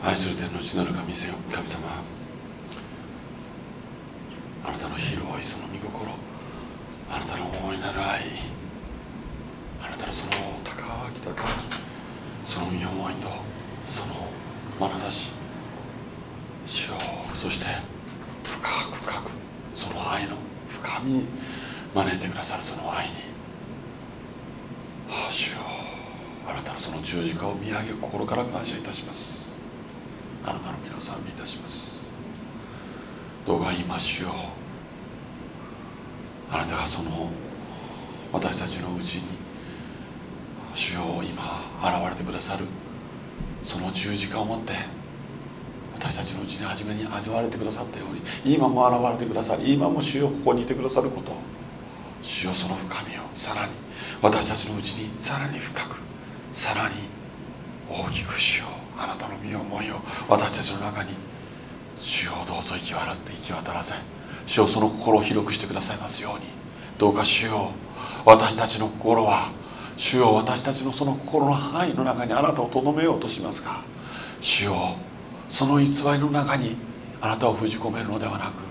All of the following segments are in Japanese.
愛する天の地なる神様あなたの広いその御心あなたの大いなる愛あなたのその高き高きその身思いとその眼差し主よそして深く深くその愛の深みに招いてくださるその愛に主よあなたのその十字架を見上げ心から感謝いたします。あなたの皆を賛美いたしますどうか今主よあなたがその私たちのうちに主よ今現れてくださるその十字架を持って私たちのうちに初めに味わわれてくださったように今も現れてくださり今も主よここにいてくださること主よその深みをさらに私たちのうちにさらに深くさらに大きく主よあなたの身思いを私たちの中に主よどうぞ行き渡って行き渡らせ主よその心を広くしてくださいますようにどうか主よ私たちの心は主よ私たちのその心の範囲の中にあなたをとどめようとしますが主よその偽りの中にあなたを封じ込めるのではなく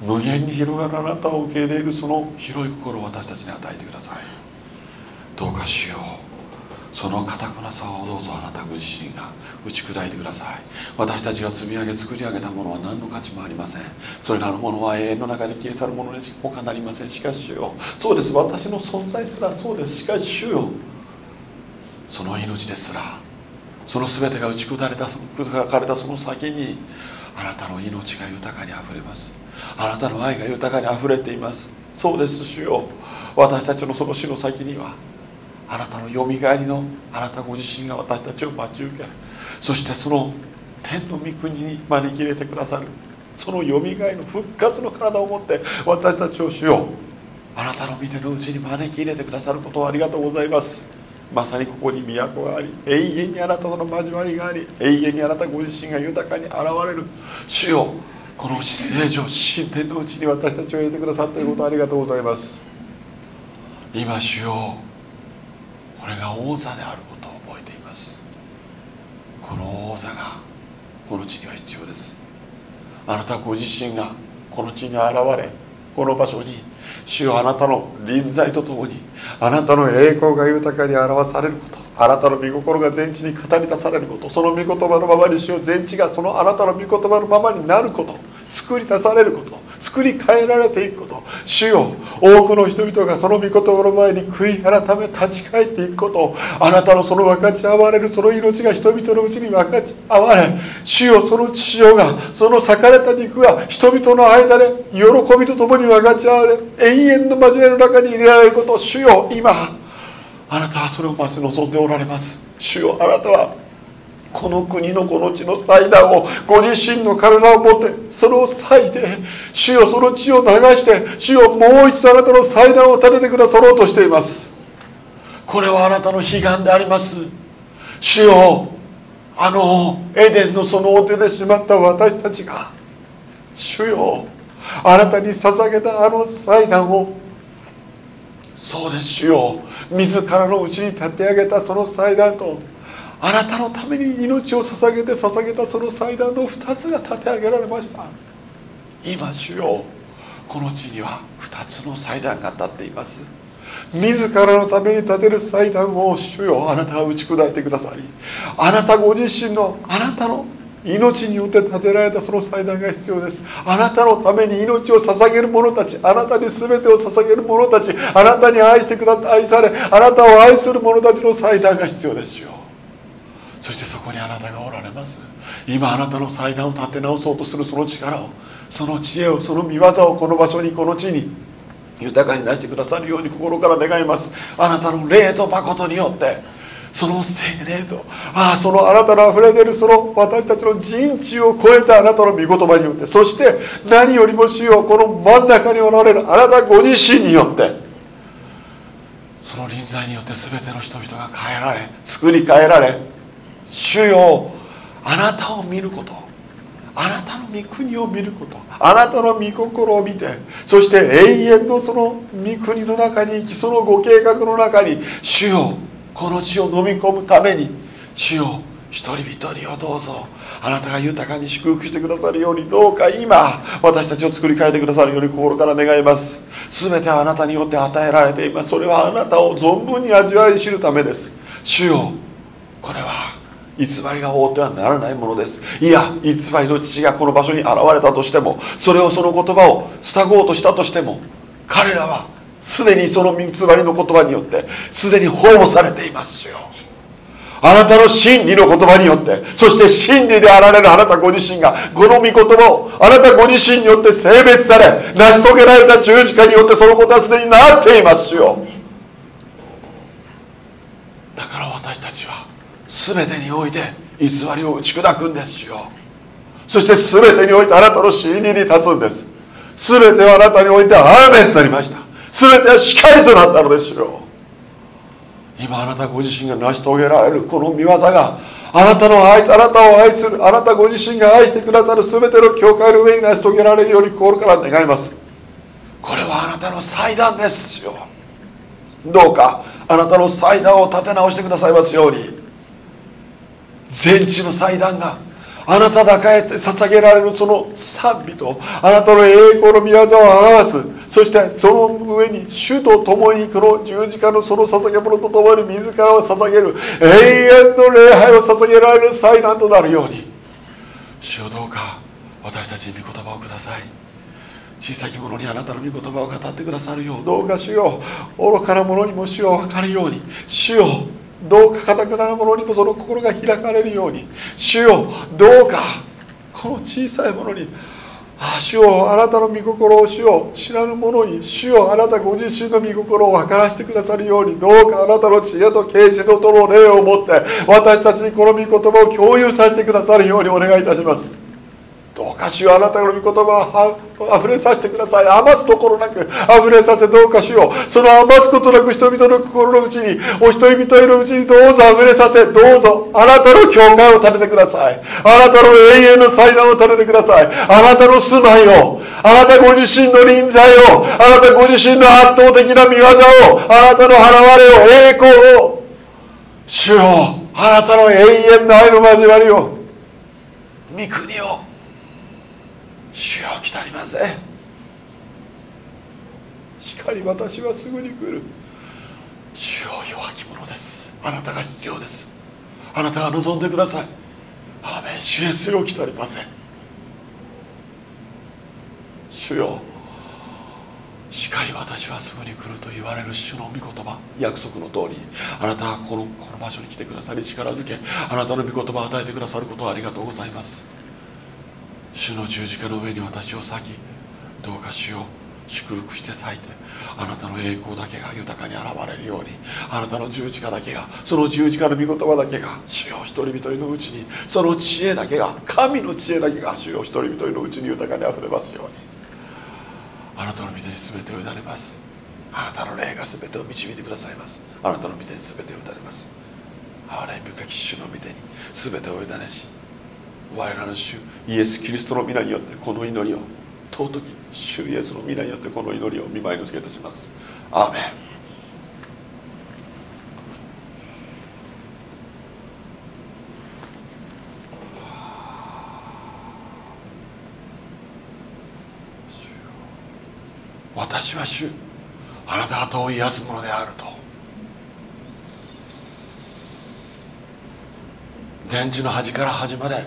無限に広がるあなたを受け入れるその広い心を私たちに与えてください。どうか主よその堅くなさをどうぞあなたご自身が打ち砕いてください。私たちが積み上げ作り上げたものは何の価値もありません。それらのものは永遠の中で消え去るものに他なりませんしかし主よ。そうです。私の存在すらそうです。しかし主よ。その命ですら。その全てが打ち砕かれた砕かれたその先にあなたの命が豊かにあふれます。あなたの愛が豊かにあふれています。そうです。主よ。私たちのその死の先にはあなたのよみがえりのあなたご自身が私たちを待ち受けそしてその天の御国に招き入れてくださるそのよみがえりの復活の体を持って私たちをしよう。あなたの御手のうちに招き入れてくださることをありがとうございます。まさにここに都があり永遠にあなたとの交わりがあり永遠にあなたご自身が豊かに現れる。主よこの聖女神殿のうちに私たちを入れてくださっていることをありがとうございます。今主よこれが王座であることを覚えています。この王座がこの地には必要です。あなたご自身がこの地に現れこの場所に主よあなたの臨在とともにあなたの栄光が豊かに表されることあなたの御心が全地に語り出されることその御言葉のままに主よ全地がそのあなたの御言葉のままになること作り出されること作り変えられていくこと。主よ多くの人々がその御言葉の前に悔い改め立ち返っていくこと。あなたのその分かち合われるその命が人々のうちに分かち合われ。主よその父よがその裂かれた肉が人々の間で喜びとともに分かち合われ永遠の交わりの中に入れられること。主よ今あなたはそれを待ち望んでおられます。主よあなたはこの国のこの地の祭壇をご自身の体を持ってそれを裂いて主よその血を流して主よもう一度あなたの祭壇を立ててくださろうとしています。これはあなたの悲願であります。主よあのエデンのそのお手でしまった私たちが主よあなたに捧げたあの祭壇をそうです主よ自らのうちに立て上げたその祭壇とあなたのために命を捧げて捧げたその祭壇の2つが立て上げられました。今主よこの地には2つの祭壇が立っています。自らのために立てる祭壇を主よあなたは打ち砕いてくださりあなたご自身のあなたの命によって建てられたその祭壇が必要です。あなたのために命を捧げる者たちあなたに全てを捧げる者たちあなたに愛してくださ愛されあなたを愛する者たちの祭壇が必要ですよ。そしてそこにあなたがおられます。今あなたの祭壇を立て直そうとするその力をその知恵をその見業をこの場所にこの地に豊かに出してくださるように心から願います。あなたの霊と誠によってその精霊とああそのあなたの溢れ出るその私たちの人知を超えたあなたの御言葉によってそして何よりも主よこの真ん中におられるあなたご自身によってその臨在によって全ての人々が変えられ作り変えられ主よあなたを見ること。あなたの御国を見ること。あなたの御心を見て。そして永遠のその御国の中に生きそのご計画の中に主よこの地を飲み込むために主よ一人一人をどうぞ。あなたが豊かに祝福してくださるようにどうか今私たちを作り変えてくださるように心から願います。全てはあなたによって与えられています。それはあなたを存分に味わい知るためです。主よこれは偽りが覆ってはならないものです。いや偽りの父がこの場所に現れたとしてもそれをその言葉を塞ごうとしたとしても彼らはすでにその偽りの言葉によってすでに保護されていますよ。あなたの真理の言葉によってそして真理であられるあなたご自身がこの御言葉をあなたご自身によって性別され成し遂げられた十字架によってそのことはすでになっていますよだから私たちは全てにおいて偽りを打ち砕くんですよ。そして全てにおいてあなたの真理に立つんです。全てはあなたにおいてアーメンとなりました。全ては光となったのですよ。今あなたご自身が成し遂げられるこの見業があなたの愛あなたを愛するあなたご自身が愛してくださる全ての教会の上に成し遂げられるように心から願います。これはあなたの祭壇ですよ。どうかあなたの祭壇を立て直してくださいますように。全地の祭壇があなただけへ捧げられるその賛美とあなたの栄光の御業を表す。そしてその上に主と共にこの十字架のその捧げ物と共に自らを捧げる。永遠の礼拝を捧げられる祭壇となるように。主をどうか私たちに御言葉をください。小さき者にあなたの御言葉を語ってくださるよう。どうか主よ愚かな者にも主を分かるように。主よどうかかたくなな者にもその心が開かれるように主よどうかこの小さいものにあ主よあなたの御心を主よ知らぬ者に主よあなたご自身の御心を分からせてくださるようにどうかあなたの知恵と啓示のとの霊を持って私たちにこの御言葉を共有させてくださるようにお願いいたします。どうかしよあなたの御言葉をあふれさせてください。余すところなくあふれさせどうかしよ。その余すことなく人々の心のうちにお一人一人のうちにどうぞあふれさせどうぞあなたの教会を立ててください。あなたの永遠の祭壇を立ててください。あなたの住まいをあなたご自身の臨在をあなたご自身の圧倒的な見業をあなたの現れを栄光を主よあなたの永遠の愛の交わりを御国を主よ来たりません。しかり私はすぐに来る。主よ弱き者です。あなたが必要です。あなたが望んでください。アーメン主イエスよ来たりません。主よしかり私はすぐに来ると言われる主の御言葉。約束の通りあなたはこのこの場所に来てくださり力づけあなたの御言葉を与えてくださることをありがとうございます。主の十字架の上に私を裂きどうか主を祝福して裂いてあなたの栄光だけが豊かに現れるようにあなたの十字架だけがその十字架の御言葉だけが主よ一人一人のうちにその知恵だけが神の知恵だけが主よ一人一人のうちに豊かにあふれますように。あなたの御手に全てを委ねます。あなたの霊が全てを導いてくださいます。あなたの御手に全てを委ねます。憐れみ深き主の御手に全てを委ねし我らの主イエス・キリストの皆によってこの祈りを尊き主イエスの皆によってこの祈りを見舞いのつけいたします。アーメン。私は主あなた方を癒すものであると。電池の端から端まで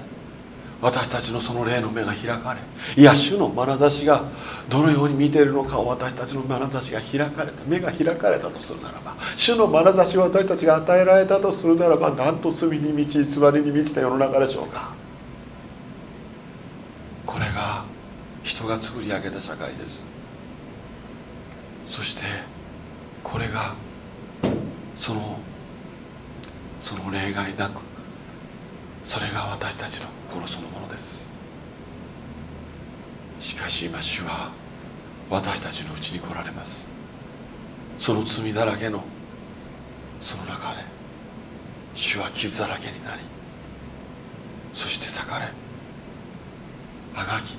私たちのその霊の目が開かれいや主の眼差しがどのように見ているのかを私たちの眼差しが開かれた目が開かれたとするならば主の眼差しを私たちが与えられたとするならばなんと罪に満ち偽りに満ちた世の中でしょうか。これが人が作り上げた社会です。そしてこれがそのその例外なくそれが私たちの心そのものです。しかし今主は私たちのうちに来られます。その罪だらけのその中で主は傷だらけになりそして裂かれあがき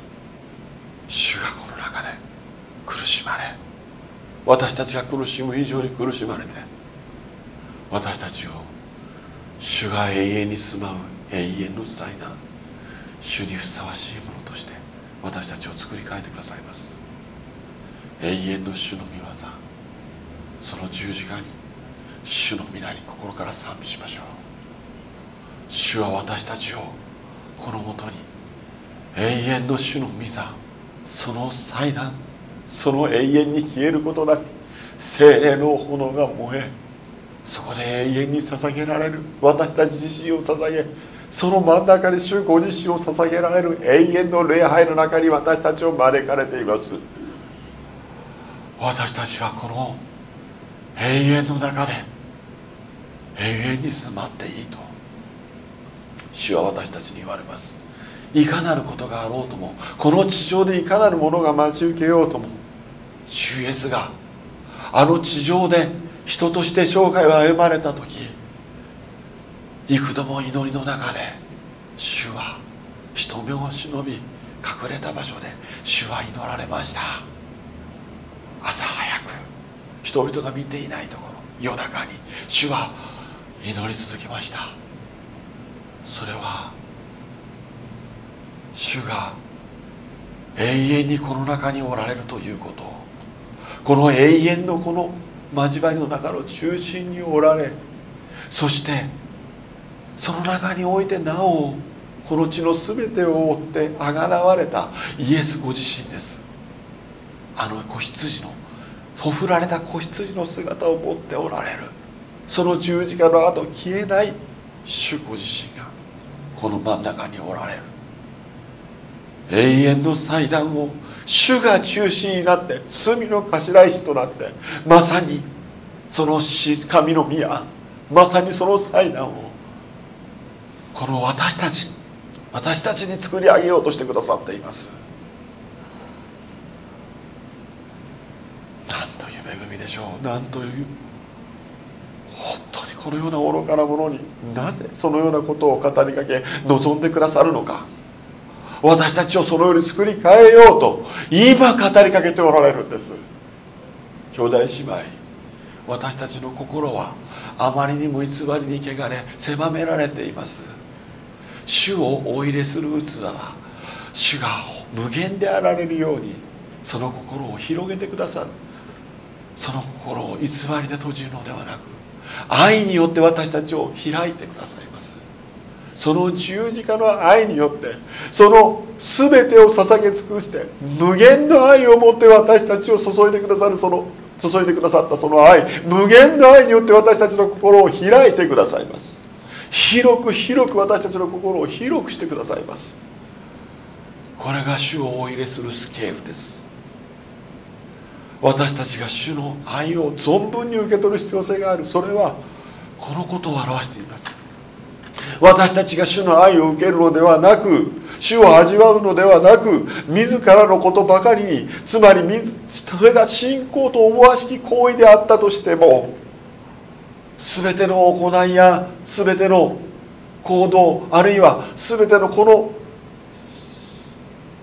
主がこの中で苦しまれ私たちが苦しむ以上に苦しまれて私たちを主が永遠に住まう永遠の祭壇主にふさわしいものとして私たちを作り変えてくださいます。永遠の主の御業。その十字架に主の皆に心から賛美しましょう。主は私たちをこのもとに永遠の主の御座その祭壇その永遠に消えることなく精霊の炎が燃えそこで永遠に捧げられる私たち自身を捧げその真ん中に主ご自身を捧げられる永遠の礼拝の中に私たちを招かれています。私たちはこの永遠の中で永遠に住まっていいと。主は私たちに言われます。いかなることがあろうともこの地上でいかなるものが待ち受けようとも主イエスがあの地上で人として生涯を歩まれた時幾度も祈りの中で主は人目を忍び隠れた場所で主は祈られました。朝早く人々が見ていないところ夜中に主は祈り続けました。それは主が永遠にこの中におられるということ。この永遠のこの交わりの中の中心におられそしてその中においてなおこの地の全てを追ってあがらわれたイエスご自身です。あの子羊のほふられた子羊の姿を持っておられる。その十字架の後消えない主ご自身がこの真ん中におられる。永遠の祭壇を主が中心になって罪の頭石となってまさにその神の宮まさにその祭壇をこの私たち。私たちに作り上げようとしてくださっています。なんという恵みでしょう。なんという本当にこのような愚かなものになぜそのようなことを語りかけ望んでくださるのか。私たちをそのように作り変えようと今語りかけておられるんです。兄弟姉妹私たちの心はあまりにも偽りに汚れ狭められています主をお入れする器は主が無限であられるようにその心を広げてくださる。その心を偽りで閉じるのではなく愛によって私たちを開いてくださいます。その十字架の愛によってその全てを捧げ尽くして無限の愛を持って私たちを注いでくださる。その注いでくださったその愛無限の愛によって私たちの心を開いてくださいます。広く広く私たちの心を広くしてくださいます。これが主をお入れするスケールです。私たちが主の愛を存分に受け取る必要性がある。それはこのことを表しています。私たちが主の愛を受けるのではなく主を味わうのではなく自らのことばかりにつまりそれが信仰と思わしき行為であったとしても全ての行いや全ての行動あるいは全てのこの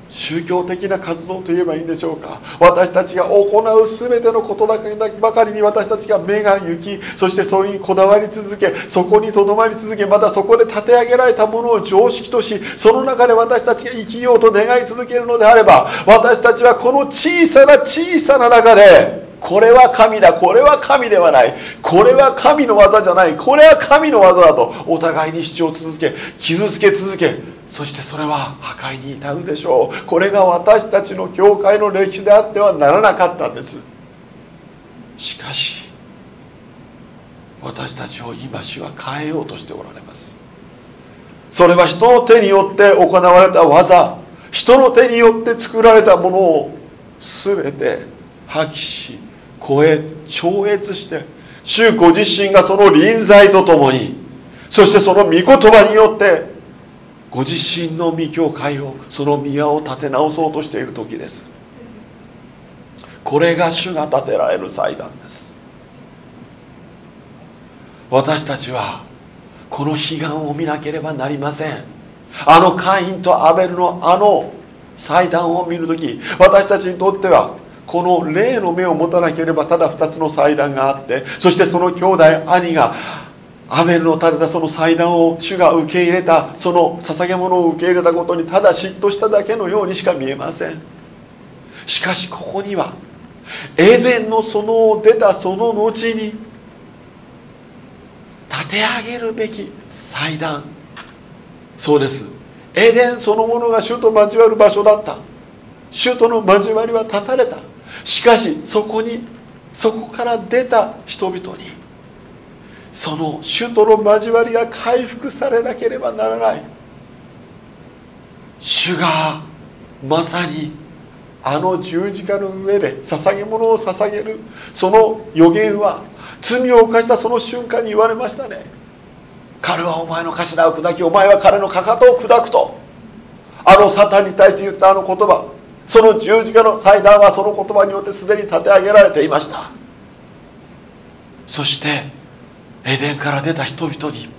宗教的な活動といえばいいんでしょうか。私たちが行う全てのことばかりに私たちが目が行きそしてそれにこだわり続けそこにとどまり続けまたそこで立て上げられたものを常識としその中で私たちが生きようと願い続けるのであれば私たちはこの小さな小さな中でこれは神だこれは神ではない。これは神の技じゃない。これは神の技だとお互いに主張を続け傷つけ続けそしてそれは破壊に至るでしょう。これが私たちの教会の歴史であってはならなかったんです。しかし私たちを今主は変えようとしておられます。それは人の手によって行われた技人の手によって作られたものを全て破棄し超え超越して主ご自身がその臨在とともにそしてその御言葉によってご自身の御教会をその宮を建て直そうとしている時です。これが主が建てられる祭壇です。私たちはこの悲願を見なければなりません。あのカインとアベルのあの祭壇を見る時私たちにとってはこの霊の目を持たなければただ2つの祭壇があってそしてその兄弟兄がアベルの垂れたその祭壇を主が受け入れたその捧げ物を受け入れたことにただ嫉妬しただけのようにしか見えません。しかしここにはエデンの園を出たその後に立て上げるべき祭壇。そうです。エデンそのものが主と交わる場所だった。主との交わりは断たれた。しかしそこにそこから出た人々にその主との交わりが回復されなければならない。主がまさにあの十字架の上で捧げ物を捧げるその予言は罪を犯したその瞬間に言われましたね。彼はお前の頭を砕きお前は彼のかかとを砕くとあのサタンに対して言ったあの言葉その十字架の祭壇はその言葉によってすでに立て上げられていました。そしてエデンから出た人々に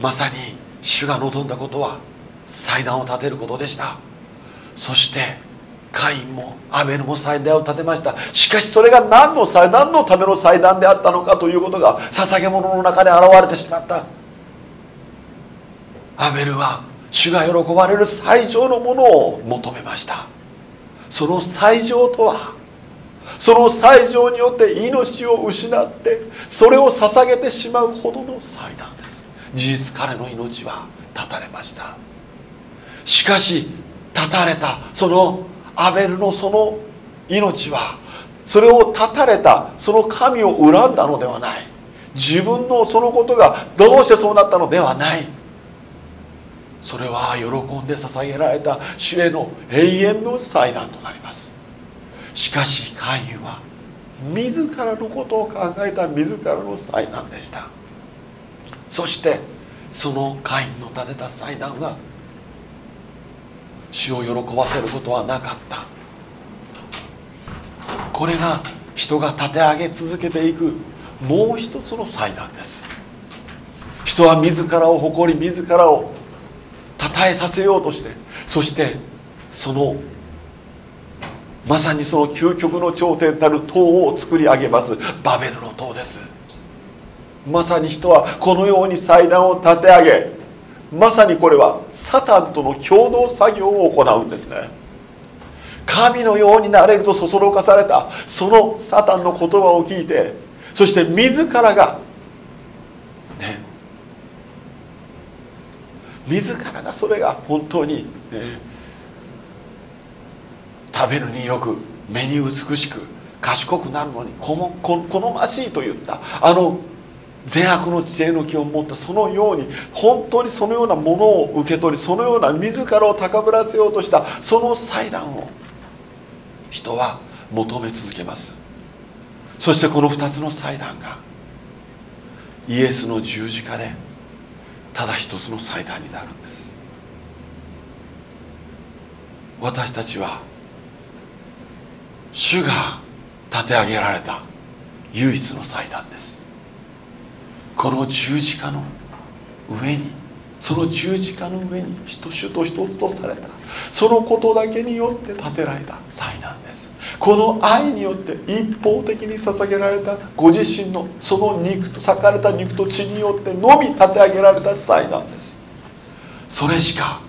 まさに主が望んだことは祭壇を建てることでした。そしてカインもアベルも祭壇を建てました。しかしそれが何の祭何のための祭壇であったのかということが捧げ物の中で現れてしまった。アベルは主が喜ばれる最上のものを求めました。その最上とはその最上によって命を失ってそれを捧げてしまうほどの祭壇です。事実彼の命は絶たれました。しかし絶たれたそのアベルのその命はそれを断たれたその神を恨んだのではない。自分のそのことがどうしてそうなったのではない。それは喜んで捧げられた主への永遠の祭壇となります。しかしカインは自らのことを考えた自らの祭壇でした。そしてそのカインの立てた祭壇は主を喜ばせることはなかった。これが人が立て上げ続けていくもう一つの祭壇です。人は自らを誇り自らを称えさせようとしてそしてそのまさにその究極の頂点たる塔を作り上げますバベルの塔です。まさに人はこのように祭壇を立て上げまさにこれはサタンとの共同作業を行うんですね。神のようになれるとそそろかされたそのサタンの言葉を聞いてそして自らがね自らがそれが本当に、ね、食べるによく目に美しく賢くなるのに好ましいと言ったあの善悪の知恵の木を持ったそのように本当にそのようなものを受け取りそのような自らを高ぶらせようとしたその祭壇を人は求め続けます。そしてこの2つの祭壇がイエスの十字架でただ一つの祭壇になるんです。私たちは主が立て上げられた唯一の祭壇です。この十字架の上にその十字架の上に人主と一つとされたそのことだけによって建てられた祭壇です。この愛によって一方的に捧げられたご自身のその肉と裂かれた肉と血によってのみ立て上げられた祭壇です。それしか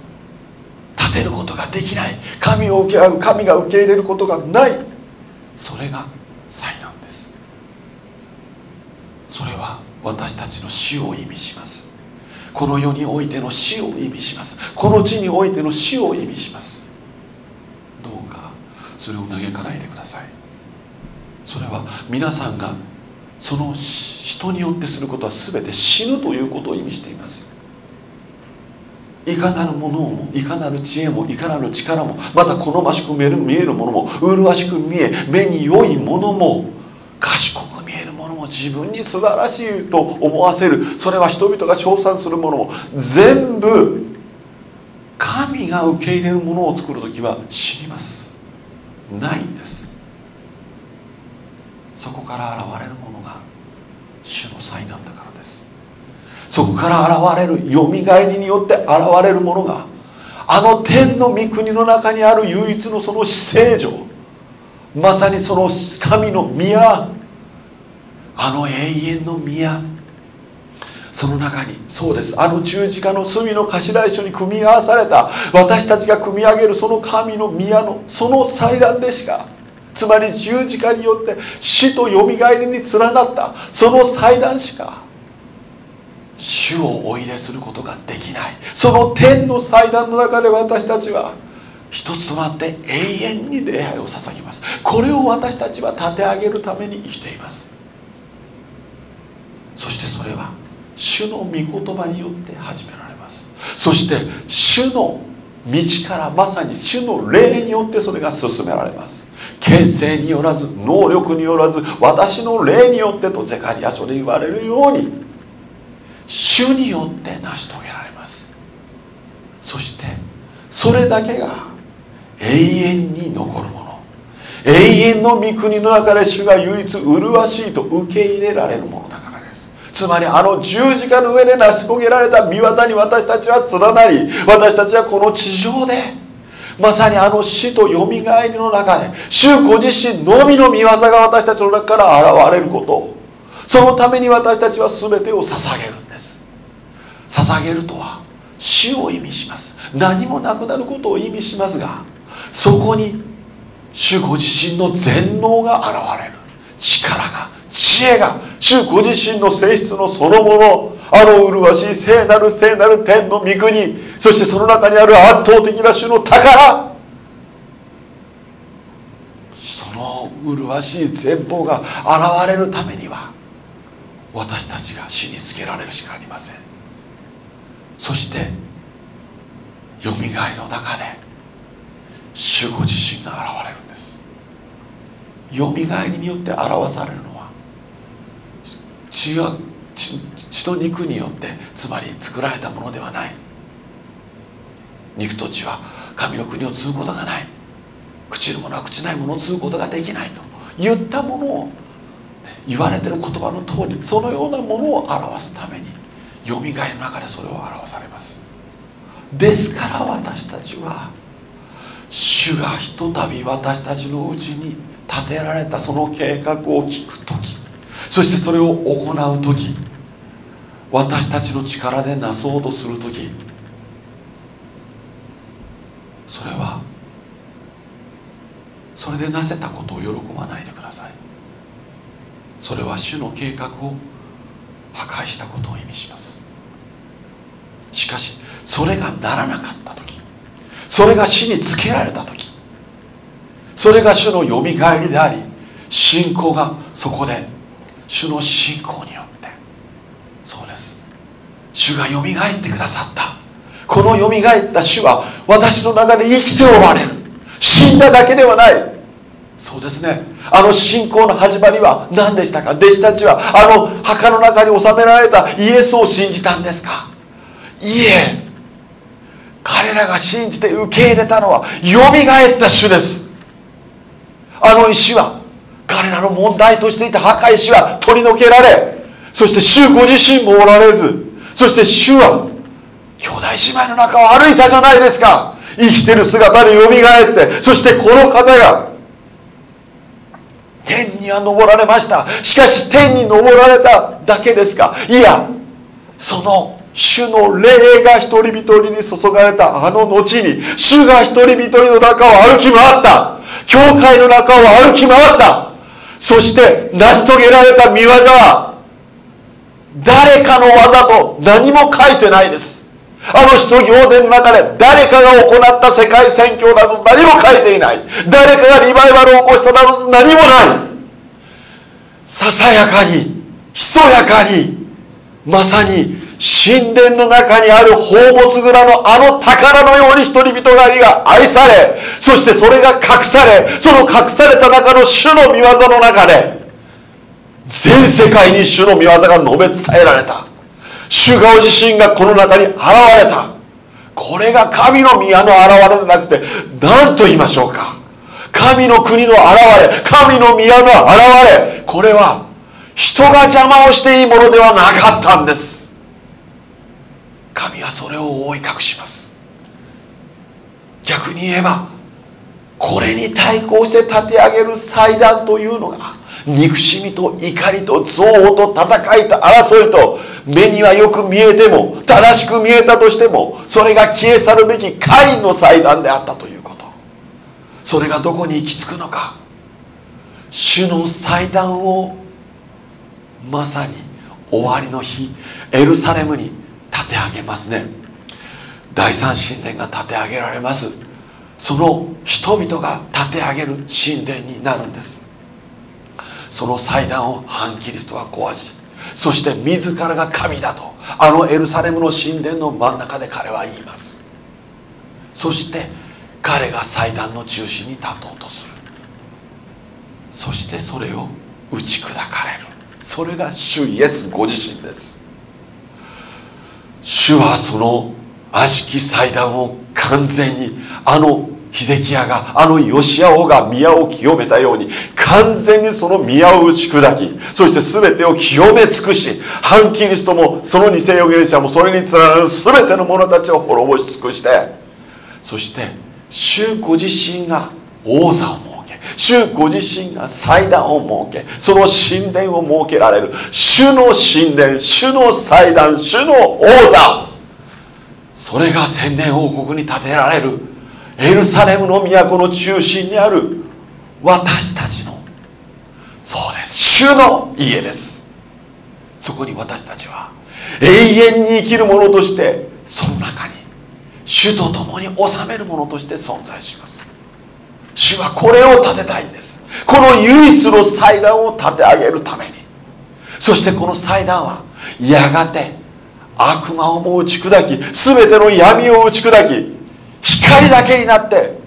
立てることができない神を受け合う神が受け入れることがない。それが祭壇です。それは私たちの死を意味します。この世においての死を意味します。この地においての死を意味します。それを嘆かないでください。それは皆さんがその人によってすることは全て死ぬということを意味しています。いかなるものもいかなる知恵もいかなる力もまた好ましく見える見えるものも麗しく見え目に良いものも賢く見えるものも自分に素晴らしいと思わせるそれは人々が称賛するものも全部神が受け入れるものを作る時は知ります。ないんです。そこから現れるものが主の祭なんだからです。そこから現れるよみがえりによって現れるものがあの天の御国の中にある唯一のその聖女まさにその神の宮あの永遠の宮その中にそうです。あの十字架の隅の頭一緒に組み合わされた私たちが組み上げるその神の宮のその祭壇でしかつまり十字架によって死とよみがえりに連なったその祭壇しか主をお入れすることができない。その天の祭壇の中で私たちは一つとなって永遠に礼拝を捧げます。これを私たちは立て上げるために生きています。そしてそれは主の御言葉によって始められます。そして主の道からまさに主の霊によってそれが進められます。権勢によらず能力によらず私の霊によってとゼカリア書で言われるように主によって成し遂げられます。そしてそれだけが永遠に残るもの。永遠の御国の中で主が唯一麗しいと受け入れられるもの。つまりあの十字架の上で成し遂げられた御業に私たちは連なり私たちはこの地上でまさにあの死とよみがえりの中で主ご自身のみの御業が私たちの中から現れることそのために私たちは全てを捧げるんです。捧げるとは死を意味します。何もなくなることを意味しますがそこに主ご自身の全能が現れる。力が知恵が主ご自身の性質のそのものあの麗しい聖なる聖なる天の御国そしてその中にある圧倒的な主の宝その麗しい全貌が現れるためには私たちが死につけられるしかありません。そしてよみがえの中で主ご自身が現れるんです。よみがえりによって表される血が血と肉によってつまり作られたものではない。肉と血は神の国を継ぐことがない。朽ちるものは朽ちないものを継ぐことができないと言ったものを言われてる言葉の通りそのようなものを表すためによみがえの中でそれを表されます。ですから私たちは主がひとたび私たちのうちに立てられたその計画を聞く時そしてそれを行う時私たちの力でなそうとする時それはそれでなせたことを喜ばないでください。それは主の計画を破壊したことを意味します。しかしそれがならなかった時それが死につけられた時それが主のよみがえりであり信仰がそこで主の信仰によって。そうです。主がよみがえってくださった。このよみがえった主は私の中で生きておられる。死んだだけではない。そうですね。あの信仰の始まりは何でしたか？弟子たちはあの墓の中に収められたイエスを信じたんですか？いえ。彼らが信じて受け入れたのはよみがえった主です。あの石は彼らの問題としていた墓石は取り除けられそして主ご自身もおられずそして主は兄弟姉妹の中を歩いたじゃないですか。生きてる姿でよみがえってそしてこの方が天には登られました。しかし天に登られただけですか。いやその主の霊が一人一人に注がれたあの後に主が一人一人の中を歩き回った。教会の中を歩き回った。そして成し遂げられた見業は誰かの技と何も書いてないです。あの使徒行伝の中で誰かが行った世界宣教など何も書いていない。誰かがリバイバルを起こしたなど何もない。ささやかにひそやかにまさに神殿の中にある宝物蔵のあの宝のように一人人が愛されそしてそれが隠されその隠された中の主の御業の中で全世界に主の御業が述べ伝えられた。主がご自身がこの中に現れた。これが神の宮の現れでなくて何と言いましょうか。神の国の現れ神の宮の現れ。これは人が邪魔をしていいものではなかったんです。神はそれを覆い隠します。逆に言えばこれに対抗して立て上げる祭壇というのが憎しみと怒りと憎悪と戦いと争いと目にはよく見えても正しく見えたとしてもそれが消え去るべきカインの祭壇であったということ。それがどこに行き着くのか。主の祭壇をまさに終わりの日エルサレムにて上げますね。第三神殿が立て上げられます。その人々が立て上げる神殿になるんです。その祭壇を反キリストが壊しそして自らが神だとあのエルサレムの神殿の真ん中で彼は言います。そして彼が祭壇の中心に立とうとする。そしてそれを打ち砕かれる。それが主イエスご自身です。主はその悪しき祭壇を完全にあのヒゼキヤがあのヨシア王が宮を清めたように完全にその宮を打ち砕きそして全てを清め尽くし反キリストもその偽預言者もそれに連なる全ての者たちを滅ぼし尽くしてそして主ご自身が王座を主ご自身が祭壇を設けその神殿を設けられる。主の神殿主の祭壇主の王座。それが千年王国に建てられる。エルサレムの都の中心にある。私たちの。そうです。主の家です。そこに私たちは。永遠に生きる者としてその中に。主と共に治める者として存在します。主はこれを建てたいんです。この唯一の祭壇を建て上げるために。そしてこの祭壇はやがて悪魔をも打ち砕き全ての闇を打ち砕き光だけになって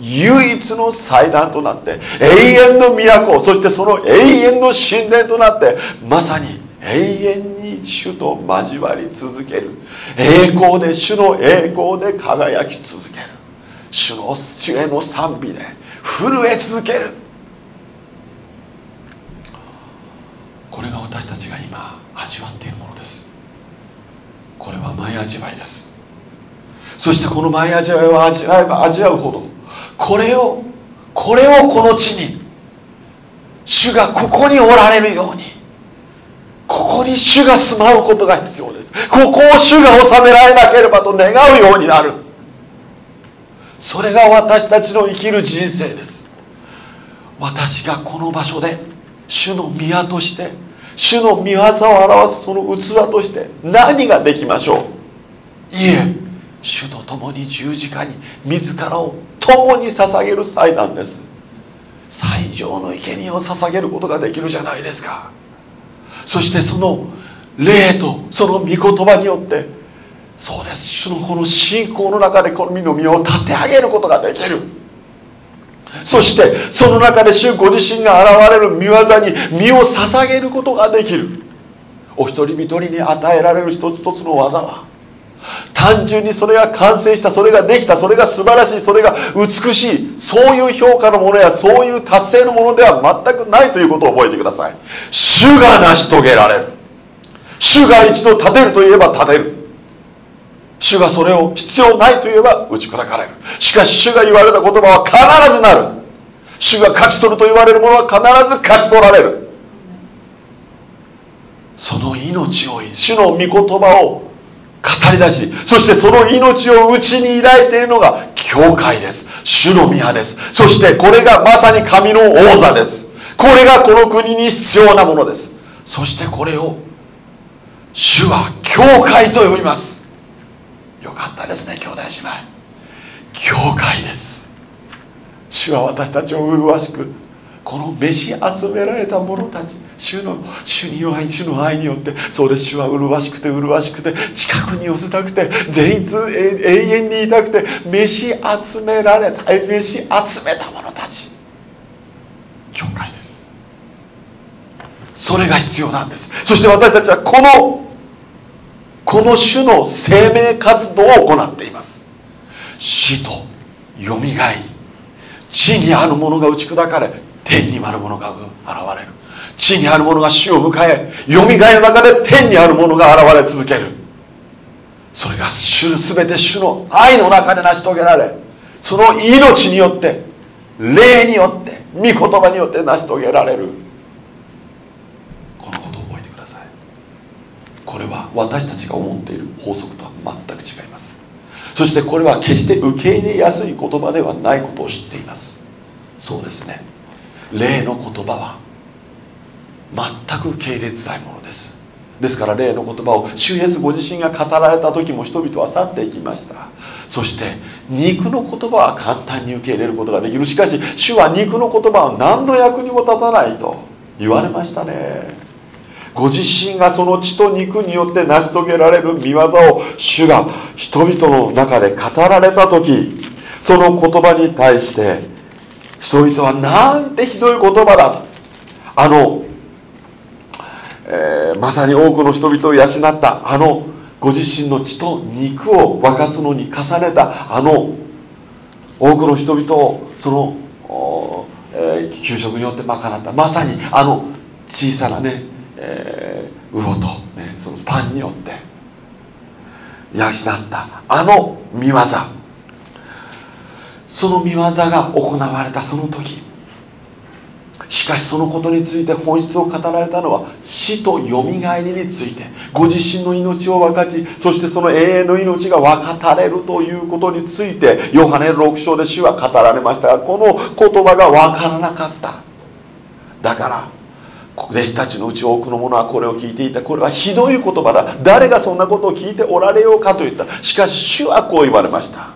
唯一の祭壇となって永遠の都そしてその永遠の神殿となってまさに永遠に主と交わり続ける。栄光で主の栄光で輝き続ける。主の主への賛美で震え続ける。これが私たちが今味わっているものです。これは前味わいです。そしてこの前味わいを味わえば味わうほどこれをこれをこの地に主がここにおられるようにここに主が住まうことが必要です。ここを主が治められなければと願うようになる。それが私たちの生きる人生です。私がこの場所で主の宮として主の御業を表すその器として何ができましょう？いえ主と共に十字架に自らを共に捧げる祭壇です。最上の生贄を捧げることができるじゃないですか。そしてその霊とその御言葉によってそうです。主のこの信仰の中でこの身の身を立て上げることができる。そしてその中で主ご自身が現れる御業に身を捧げることができる。お一人一人に与えられる一つ一つの技は単純にそれが完成したそれができたそれが素晴らしいそれが美しいそういう評価のものやそういう達成のものでは全くないということを覚えてください。主が成し遂げられる。主が一度立てるといえば立てる。主がそれを必要ないと言えば打ち砕かれる。しかし主が言われた言葉は必ずなる。主が勝ち取ると言われるものは必ず勝ち取られる。その命を主の御言葉を語り出しそしてその命を内に抱いているのが教会です。主の宮です。そしてこれがまさに神の王座です。これがこの国に必要なものです。そしてこれを主は教会と呼びます。よかったですね兄弟姉妹。教会です。主は私たちを麗しくこの召し集められた者たち主の主に弱い主の愛によってそうです。主は麗しくて麗しくて近くに寄せたくて全員永遠にいたくて召し集められた召し集めた者たち。教会です。それが必要なんです。そして私たちはこのこの種の生命活動を行っています。死とよみがえり地にあるものが打ち砕かれ天にあるものが現れる。地にあるものが死を迎えよみがえの中で天にあるものが現れ続ける。それが主全て主の愛の中で成し遂げられその命によって霊によって御言葉によって成し遂げられるこのことを覚えてくださいこれは私たちが思っている法則とは全く違います。そしてこれは決して受け入れやすい言葉ではないことを知っています。そうですね。霊の言葉は全く受け入れづらいものです。ですから霊の言葉を主イエスご自身が語られた時も人々は去っていきました。そして肉の言葉は簡単に受け入れることができる。しかし主は肉の言葉は何の役にも立たないと言われましたね。ご自身がその血と肉によって成し遂げられる見業を主が人々の中で語られた時その言葉に対して人々はなんてひどい言葉だ。あの、えー、まさに多くの人々を養ったあのご自身の血と肉を分かつのに重ねたあの多くの人々をその、えー、給食によって賄った。まさにあの小さなね、えー、魚と、ね、そのパンによって養ったあの見業。その見業が行われたその時しかしそのことについて本質を語られたのは死とよみがえりについてご自身の命を分かちそしてその永遠の命が分かたれるということについてヨハネ6章で主は語られましたがこの言葉が分からなかった。だから弟子たちのうち多くの者はこれを聞いていた。これはひどい言葉だ。誰がそんなことを聞いておられようかと言った。しかし主はこう言われました。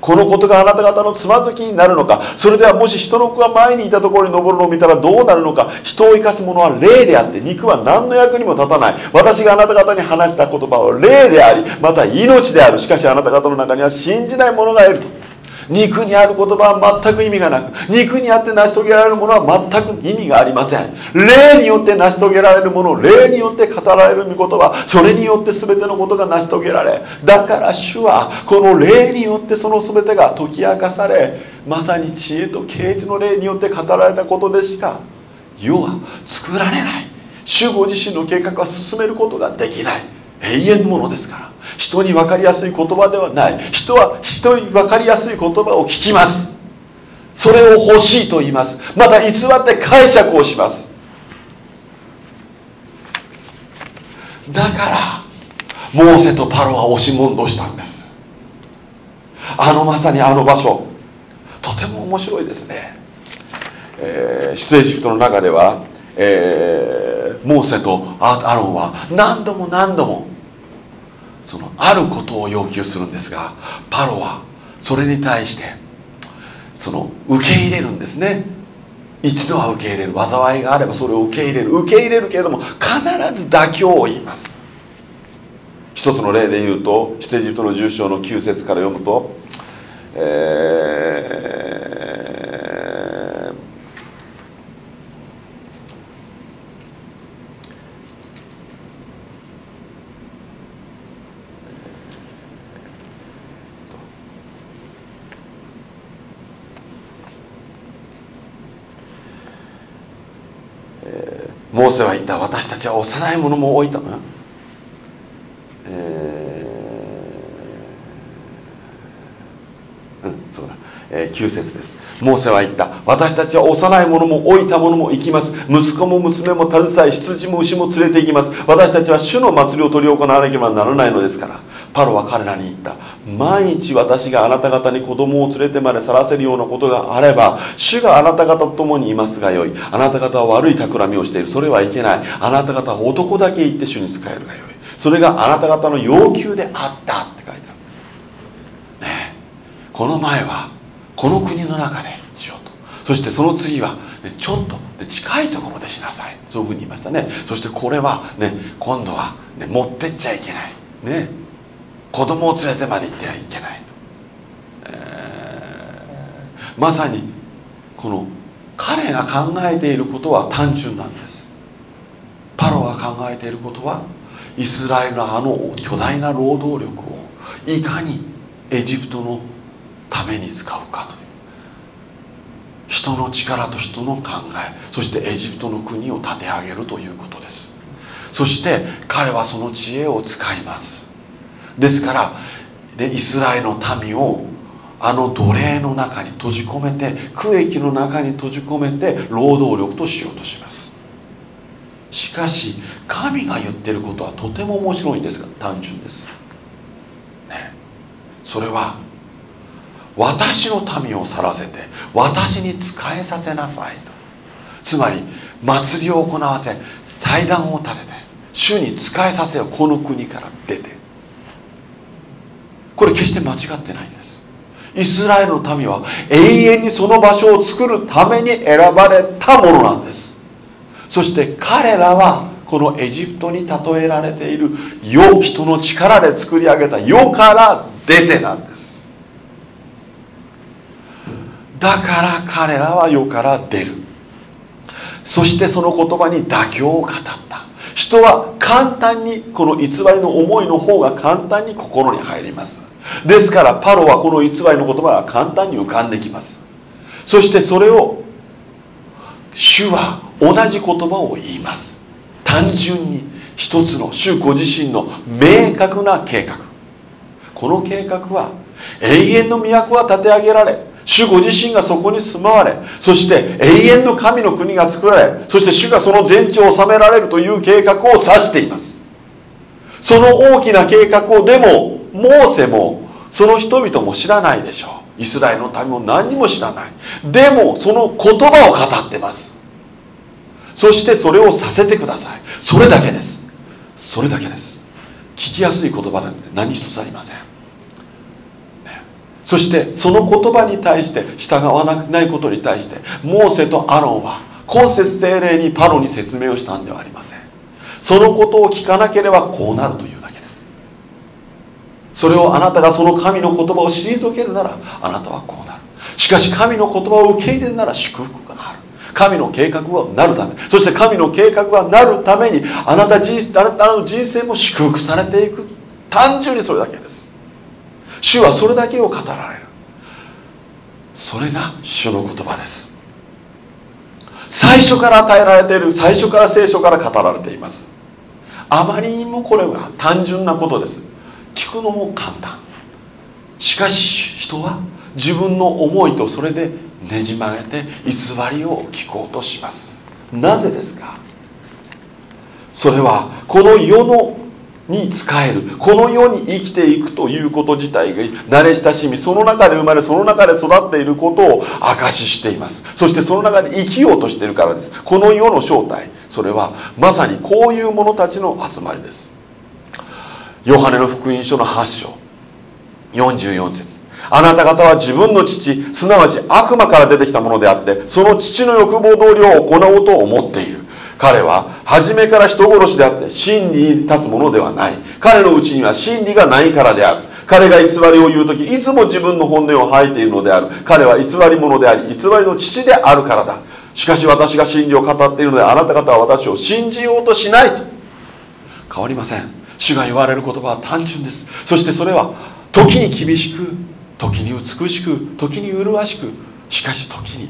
このことがあなた方のつまずきになるのか。それではもし人の子が前にいたところに登るのを見たらどうなるのか。人を生かす者は霊であって肉は何の役にも立たない。私があなた方に話した言葉は霊でありまた命である。しかしあなた方の中には信じない者がいると。肉にある言葉は全く意味がなく肉にあって成し遂げられるものは全く意味がありません。霊によって成し遂げられるもの霊によって語られる御言葉それによって全てのことが成し遂げられだから主はこの霊によってその全てが解き明かされまさに知恵と啓示の霊によって語られたことでしか世は作られない。主ご自身の計画は進めることができない。永遠のものですから。人に分かりやすい言葉ではない。人は人に分かりやすい言葉を聞きます。それを欲しいと言います。また偽って解釈をします。だからモーセとパロは押し問答したんです。あのまさにあの場所。とても面白いですね、えー、出エジプトの中では、えー、モーセとアロンは何度も何度もそのあることを要求するんですがパロはそれに対してその受け入れるんですね。一度は受け入れる。災いがあればそれを受け入れる。受け入れるけれども必ず妥協を言います。一つの例で言うとシテジプトの重章の9節から読むと、えーモーセは言った私たちは幼い者も多いとな、えー、うんそうだ、えー、9節です。モーセは言った。私たちは幼い者も老いた者も行きます。息子も娘も携え羊も牛も連れて行きます。私たちは主の祭りを執り行わなければならないのですから。パロは彼らに言った。毎日私があなた方に子供を連れてまで去らせるようなことがあれば主があなた方と共にいますがよい。あなた方は悪い企みをしている。それはいけない。あなた方は男だけ言って主に仕えるがよい。それがあなた方の要求であったって書いてあるんです。ねこの前はこの国の中でしようと。そしてその次は、ね、ちょっと近いところでしなさい。そういうふうに言いましたね。そしてこれはね今度は、ね、持ってっちゃいけない。ね。子供を連れてまで行ってはいけない、えー、まさにこの彼が考えていることは単純なんです。パロが考えていることはイスラエルのあの巨大な労働力をいかにエジプトのために使うかという。人の力と人の考えそしてエジプトの国を立て上げるということです。そして彼はその知恵を使います。ですからでイスラエルの民をあの奴隷の中に閉じ込めて区域の中に閉じ込めて労働力としようとします。しかし神が言ってることはとても面白いんですが単純です、ね、それは私の民を去らせて私に仕えさせなさいと。つまり祭りを行わせ祭壇を立てて主に仕えさせよこの国から出て。これ決して間違ってないんです。イスラエルの民は永遠にその場所を作るために選ばれたものなんです。そして彼らはこのエジプトに例えられている世人の力で作り上げた世から出てなんです。だから彼らは世から出る。そしてその言葉に妥協を語った。人は簡単にこの偽りの思いの方が簡単に心に入ります。ですからパロはこの偽りの言葉が簡単に浮かんできます。そしてそれを主は同じ言葉を言います。単純に一つの主ご自身の明確な計画。この計画は永遠の都は建て上げられ主ご自身がそこに住まわれそして永遠の神の国が作られそして主がその全地を治められるという計画を指しています。その大きな計画をでもモーセもその人々も知らないでしょう。イスラエルの民も何にも知らない。でもその言葉を語ってます。そしてそれをさせてください。それだけです。それだけです。聞きやすい言葉なんて何一つありません。そしてその言葉に対して従わなくないことに対してモーセとアロンは今節精霊にパロに説明をしたんではありません。そのことを聞かなければこうなるというそれをあなたがその神の言葉を退けるならあなたはこうなる。しかし神の言葉を受け入れるなら祝福がある。神の計画はなるためそして神の計画がなるためにあなた人あなたの人生も祝福されていく。単純にそれだけです。主はそれだけを語られる。それが主の言葉です。最初から与えられている最初から聖書から語られています。あまりにもこれは単純なことです。聞くのも簡単。しかし人は自分の思いとそれでねじ曲げて偽りを聞こうとします。なぜですか？それはこの世のに仕えるこの世に生きていくということ自体が慣れ親しみその中で生まれその中で育っていることを証ししています。そしてその中で生きようとしているからです。この世の正体それはまさにこういう者たちの集まりです。ヨハネの福音書の8章。44節。あなた方は自分の父すなわち悪魔から出てきたものであってその父の欲望通りを行おうと思っている。彼は初めから人殺しであって真理に立つものではない。彼のうちには真理がないからである。彼が偽りを言う時いつも自分の本音を吐いているのである。彼は偽り者であり偽りの父であるからだ。しかし私が真理を語っているのであなた方は私を信じようとしないと。変わりません。主が言われる言葉は単純です。そしてそれは時に厳しく時に美しく時に麗しくしかし時に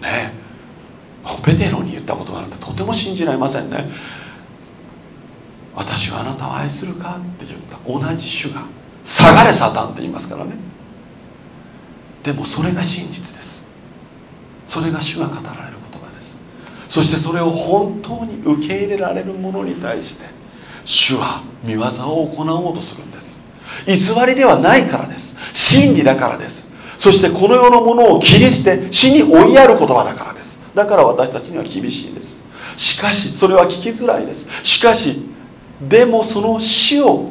ねペテロに言ったことなんてとても信じられませんね。私はあなたを愛するかって言った。同じ主が下がれサタンって言いますからね。でもそれが真実です。それが主が語られる言葉です。そしてそれを本当に受け入れられる者に対して主は見業を行おうとするんです。偽りではないからです。真理だからです。そしてこの世のものを切り捨て死に追いやる言葉だからです。だから私たちには厳しいです。しかしそれは聞きづらいです。しかしでもその死を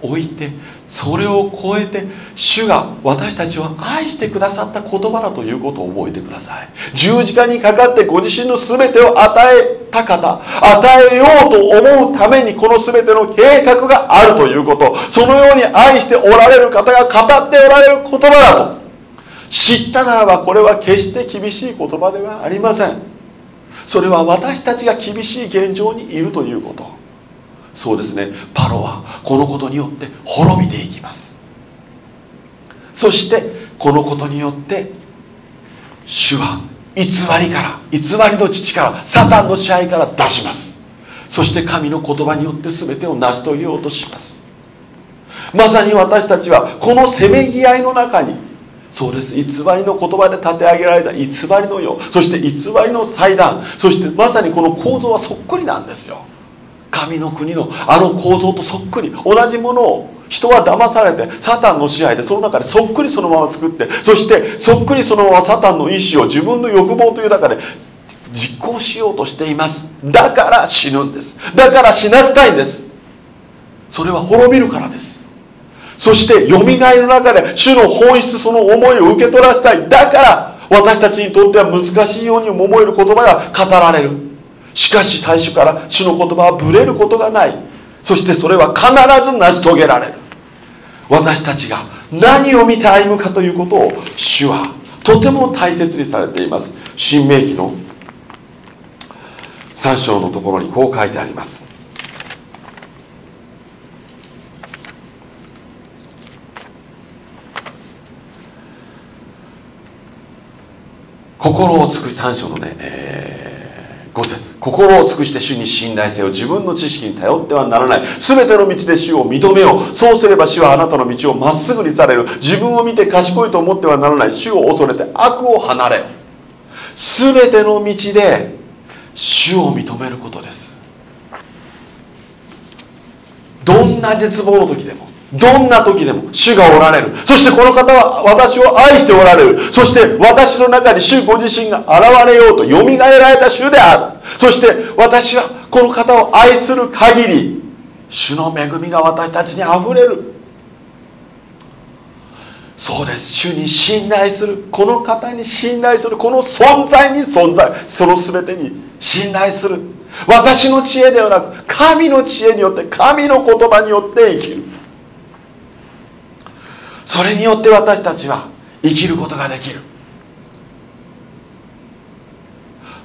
置いてそれを超えて主が私たちを愛してくださった言葉だということを覚えてください。十字架にかかってご自身の全てを与えた方与えようと思うためにこの全ての計画があるということそのように愛しておられる方が語っておられる言葉だと。知ったならばこれは決して厳しい言葉ではありません。それは私たちが厳しい現状にいるということ。そうですね。パロはこのことによって滅びていきます。そしてこのことによって主は偽りから偽りの父からサタンの支配から出します。そして神の言葉によって全てを成し遂げようとします。まさに私たちはこのせめぎ合いの中にそうです。偽りの言葉で立て上げられた偽りの世そして偽りの祭壇そしてまさにこの構造はそっくりなんですよ。神の国のあの構造とそっくり同じものを人は騙されてサタンの支配でその中でそっくりそのまま作ってそしてそっくりそのままサタンの意志を自分の欲望という中で実行しようとしています。だから死ぬんです。だから死なせたいんです。それは滅びるからです。そしてよみがえの中で主の本質その思いを受け取らせたい。だから私たちにとっては難しいように思える言葉が語られる。しかし最初から主の言葉はぶれることがない。そしてそれは必ず成し遂げられる。私たちが何を見て歩むかということを主はとても大切にされています。新明記の3章のところにこう書いてあります。心を尽くし3章のね、えー、5節。心を尽くして主に信頼せよ自分の知識に頼ってはならない。全ての道で主を認めよう。そうすれば主はあなたの道をまっすぐにされる。自分を見て賢いと思ってはならない。主を恐れて悪を離れ。全ての道で主を認めることです。どんな絶望の時でも。どんな時でも主がおられる。そしてこの方は私を愛しておられる。そして私の中に主ご自身が現れようとよみがえられた主である。そして私はこの方を愛する限り主の恵みが私たちにあふれる。そうです。主に信頼する。この方に信頼する。この存在に存在。その全てに信頼する。私の知恵ではなく神の知恵によって神の言葉によって生きる。それによって私たちは生きることができる。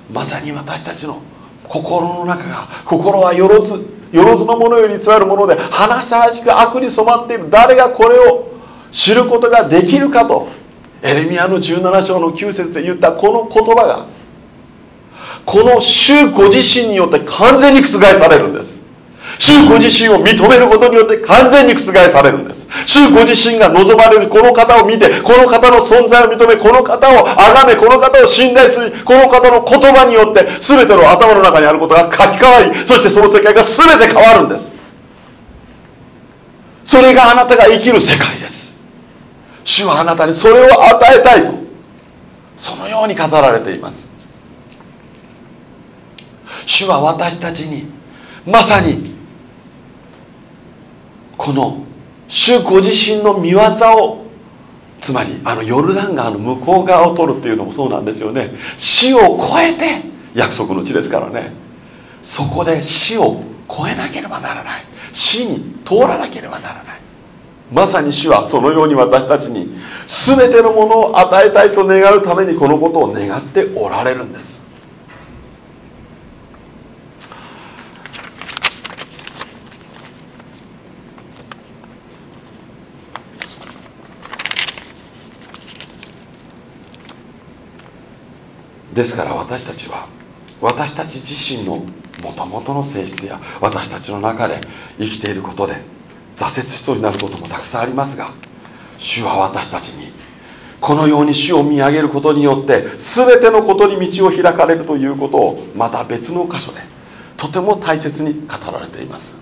まさに私たちの心の中が心はよろずよろずのものより偽るもので話さらしく悪に染まっている。誰がこれを知ることができるかとエレミアの17章の9節で言ったこの言葉がこの主ご自身によって完全に覆されるんです。主ご自身を認めることによって完全に覆されるんです。主ご自身が望まれるこの方を見てこの方の存在を認めこの方を崇めこの方を信頼するこの方の言葉によって全ての頭の中にあることが書き換わりそしてその世界が全て変わるんです。それがあなたが生きる世界です。主はあなたにそれを与えたいとそのように語られています。主は私たちにまさにこの主ご自身の見業をつまりあのヨルダン川の向こう側を取るっていうのもそうなんですよね。死を超えて約束の地ですからね。そこで死を超えなければならない。死に通らなければならない。まさに主はそのように私たちに全てのものを与えたいと願うためにこのことを願っておられるんです。ですから私たちは私たち自身のもともとの性質や私たちの中で生きていることで挫折しそうになることもたくさんありますが主は私たちにこのように主を見上げることによって全てのことに道を開かれるということをまた別の箇所でとても大切に語られています。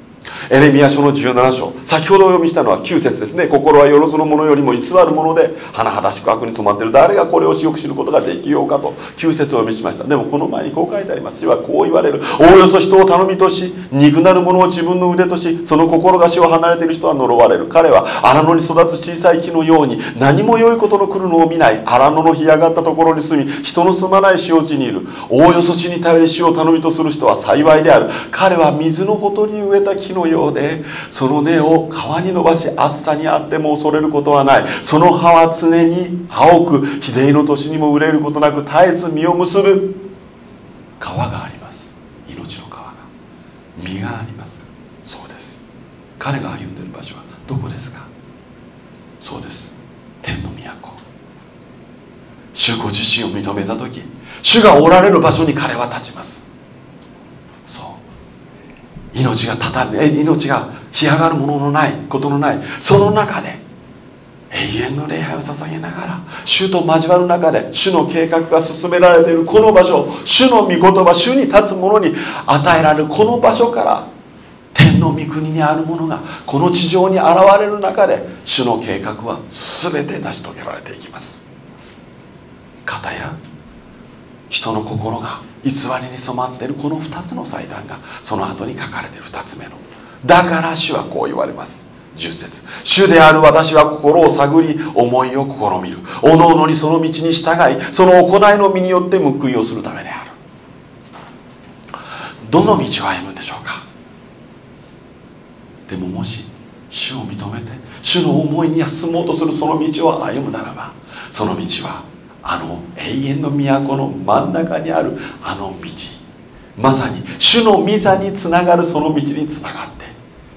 エレミア書の17章。先ほどお読みしたのは9節ですね。心はよろずのものよりも偽るもので甚だしく悪に染まっている誰がこれをよく知ることができようかと。9節をお読みしました。でもこの前にこう書いてあります主はこう言われる。おおよそ人を頼みとし肉なるものを自分の腕としその心が死を離れている人は呪われる。彼は荒野に育つ小さい木のように何も良いことの来るのを見ない。荒野の干上がったところに住み人の住まない塩地にいる。おおよそ死に頼り死を頼みとする人は幸いである。彼は水のほとりに植えた木のようでその根を川に伸ばし暑さにあっても恐れることはない。その葉は常に青く秀での年にも憂えることなく絶えず実を結ぶ。川があります。命の川が。実があります。そうです。彼が歩んでいる場所はどこですか？そうです。天の都。主ご自身を認めた時主がおられる場所に彼は立ちます。命がたた命が干上がるもののないことのないその中で永遠の礼拝を捧げながら主と交わる中で主の計画が進められているこの場所主の御言葉主に立つ者に与えられるこの場所から天の御国にあるものがこの地上に現れる中で主の計画は全て成し遂げられていきます。方や人の心が偽りに染まっているこの2つの祭壇がその後に書かれている2つ目の。だから主はこう言われます。10節。主である私は心を探り思いを試みる。おのおのにその道に従いその行いの身によって報いをするためである。どの道を歩むんでしょうか？でももし主を認めて主の思いに進もうとするその道を歩むならばその道はあの永遠の都の真ん中にあるあの道。まさに主の御座につながるその道につながって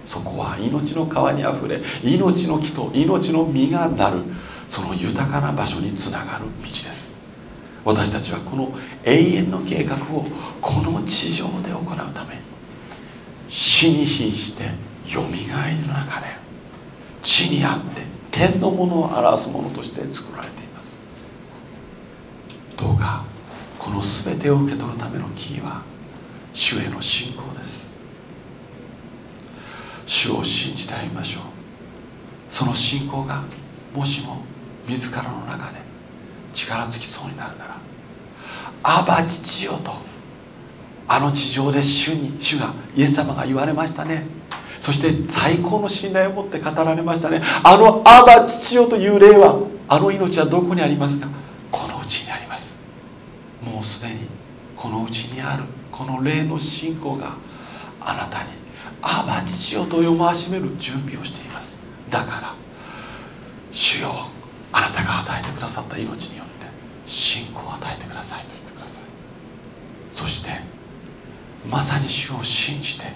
そこは命の川にあふれ命の木と命の実がなるその豊かな場所につながる道です。私たちはこの永遠の計画をこの地上で行うために死に瀕してよみがえりの中で地にあって天のものを表すものとして作られていますどうかこの全てを受け取るためのキーは主への信仰です。主を信じて歩みましょう。その信仰がもしも自らの中で力尽きそうになるなら「アバ父よ」とあの地上で主に主がイエス様が言われましたね。そして最高の信頼を持って語られましたね。あの「アバ父よ」という霊はあの命はどこにありますか？このうちにあります。もうすでにこのうちにあるこの霊の信仰があなたにアバ父よと読ましめる準備をしています。だから主よあなたが与えてくださった命によって信仰を与えてくださいと言ってください。そしてまさに主を信じて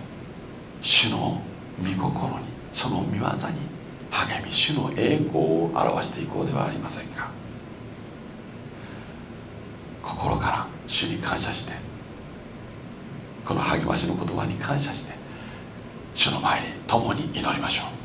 主の御心にその御業に励み主の栄光を表していこうではありませんか。心から主に感謝してこの励ましの言葉に感謝して主の前に共に祈りましょう。